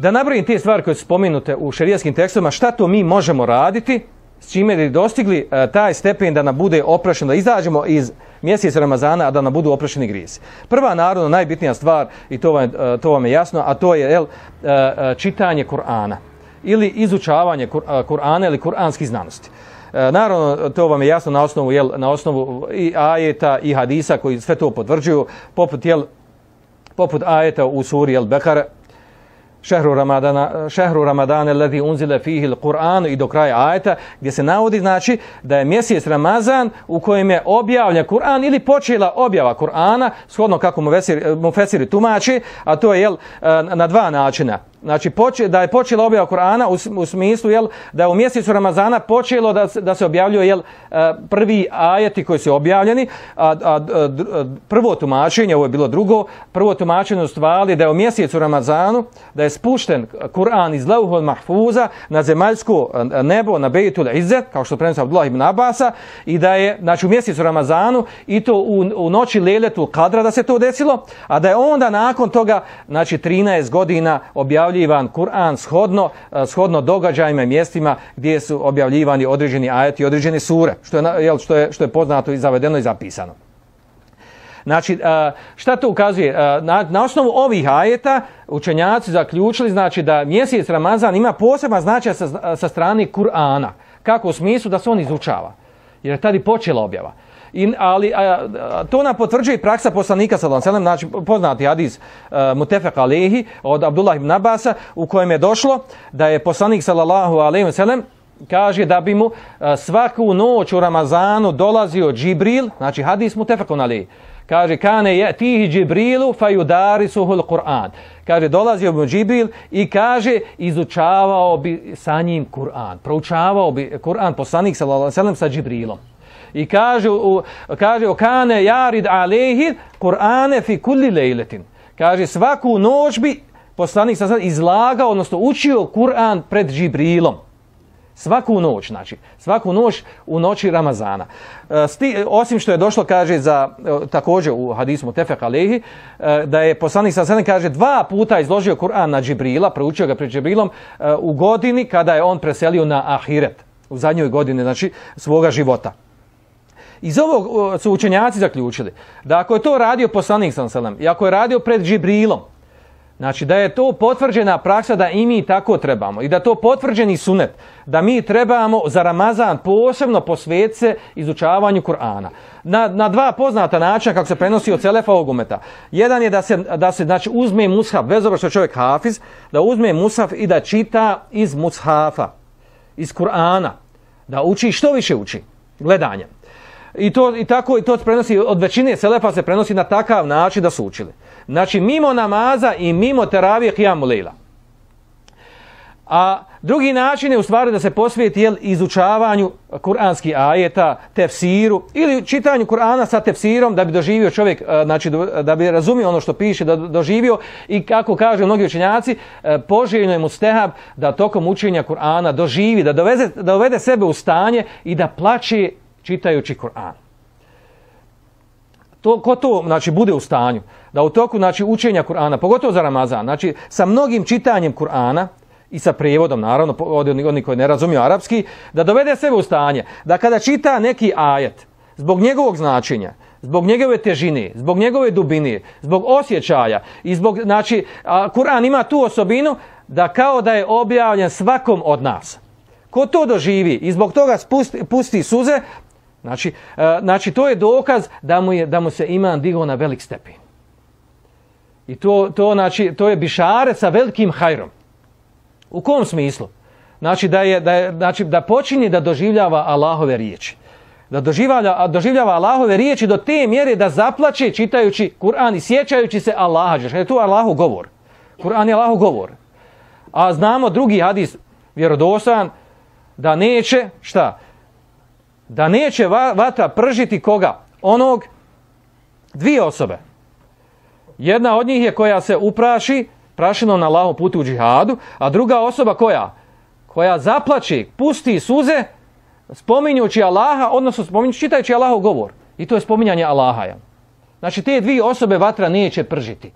Da nabrojim te stvari koje su spomenute u šerijskim tekstovima, šta to mi možemo raditi, s čime bi dostigli e, taj stepen da nam bude oprašen, da izađemo iz mjeseca Ramazana, a da nam budu oprašeni grijesi. Prva, naravno, najbitnija stvar, i to vam, e, to vam je jasno, a to je jel, e, čitanje Kur'ana ili izučavanje Kur- Kur'ana ili kuranskih znanosti. Naravno, to vam je jasno na osnovu, jel, na osnovu i ajeta i hadisa koji sve to potvrđuju, poput, jel, poput ajeta u suri El Bekara, šehru Ramadana, šehru Ramadana lezi unzile fihi Kur'an i do kraja ajeta gdje se navodi znači da je mjesec Ramazan u kojem je objavljen Kur'an ili počela objava Kur'ana shodno kako mu, vesir, mu Fesiri tumači, a to je jel, na dva načina. Znači poče, da je počela objava Kur'ana u, u smislu jel, da je u mjesecu Ramazana počelo da, da se objavljuje jel, e, prvi ajeti koji su objavljeni, a, a, a, prvo tumačenje, ovo je bilo drugo, prvo tumačenje u stvari da je u mjesecu Ramazanu, da je spušten Kur'an iz Lauhul Mahfuza na zemaljsko nebo, na Bejtul Izzet, kao što prenosi Abdullah ibn Abasa, i da je znači, u mjesecu Ramazanu i to u, u noći Leletul Kadra da se to desilo, a da je onda nakon toga, znači 13 godina objavljivan Kur'an shodno, eh, shodno događajima i mjestima gdje su objavljivani određeni ajeti i određene sure, što je, jel, što je, što je poznato i zavedeno i zapisano. Znači, eh, šta to ukazuje? Eh, Na, na osnovu ovih ajeta učenjaci zaključili znači da mjesec Ramazan ima poseban značaj sa, sa strane Kur'ana. Kako u smislu da se on izučava. Jer je tada i počela objava. I, ali a, to nam potvrđuje praksa poslanika sallallahu alejhi znači poznati hadis uh, Mutefek Alehi od Abdullah ibn Abasa u kojem je došlo da je poslanik sallallahu alejhi ve sellem kaže da bi mu uh, svaku noć u Ramazanu dolazio Džibril, znači hadis Mutefekun Alehi, Kaže, kane je tihi Džibrilu fajudarisuhu Kur'an. Kaže, dolazio bi Džibril i kaže, izučavao bi sa njim Kur'an. Proučavao bi Kur'an poslanik sallallahu alejhi ve sellem sa Džibrilom. I kaže, u, kaže, o kane jarid alehi Kur'ane fi kulli lejletin. Kaže, svaku noć bi poslanik ve sellem izlagao, odnosno učio Kur'an pred Džibrilom. Svaku noć, znači, svaku noć u noći Ramazana. E, Sti, osim što je došlo, kaže, za, e, također u hadisu Mutefek Alehi, e, da je poslanik sa sedem, kaže, dva puta izložio Kur'an na Džibrila, proučio ga pred Džibrilom, u godini kada je on preselio na Ahiret, u zadnjoj godini, znači, svoga života. Iz ovog su učenjaci zaključili da ako je to radio poslanik sa sedem, i ako je radio pred Džibrilom, Znači da je to potvrđena praksa da i mi tako trebamo i da to potvrđeni sunet da mi trebamo za Ramazan posebno posvetiti se izučavanju Kur'ana. Na, na dva poznata načina kako se prenosi od Selefa ovog umeta. Jedan je da se, da se znači, uzme mushaf, bez obzira što je čovjek hafiz, da uzme mushaf i da čita iz mushafa, iz Kur'ana, da uči što više uči, gledanjem. I to i tako i to se prenosi od većine selefa se prenosi na takav način da su učili. Znači mimo namaza i mimo teravije hijamu lejla. A drugi način je u stvari da se posvijeti jel, izučavanju kuranskih ajeta, tefsiru ili čitanju Kur'ana sa tefsirom da bi doživio čovjek, e, znači da bi razumio ono što piše, da doživio i kako kaže mnogi učenjaci, e, poželjno je mu stehab da tokom učenja Kur'ana doživi, da dovede, da dovede sebe u stanje i da plaće čitajući Kur'an. To, ko to znači, bude u stanju, da u toku znači, učenja Kur'ana, pogotovo za Ramazan, znači sa mnogim čitanjem Kur'ana, i sa prijevodom, naravno, od oni koji ne razumiju arapski, da dovede sebe u stanje, da kada čita neki ajet, zbog njegovog značenja, zbog njegove težine, zbog njegove dubine, zbog osjećaja i zbog, znači, Kur'an ima tu osobinu da kao da je objavljen svakom od nas. Ko to doživi i zbog toga spusti, pusti suze, znači, znači to je dokaz da mu, je, da mu se iman digao na velik stepen. I to, to, znači, to je bišare sa velikim hajrom. U kom smislu? Znači da, je, da, je, znači da počinje da doživljava Allahove riječi. Da doživljava, doživljava Allahove riječi do te mjere da zaplače čitajući Kur'an i sjećajući se Allaha. Jer je tu Allahu govor. Kur'an je Allahu govor. A znamo drugi hadis vjerodosan da neće, šta? Da neće vatra pržiti koga? Onog dvije osobe. Jedna od njih je koja se upraši prašinom na Allahom putu u džihadu, a druga osoba koja? Koja zaplači, pusti suze, spominjući Allaha, odnosno spominjući, čitajući Allahov govor. I to je spominjanje Allaha. Znači, te dvije osobe vatra neće pržiti.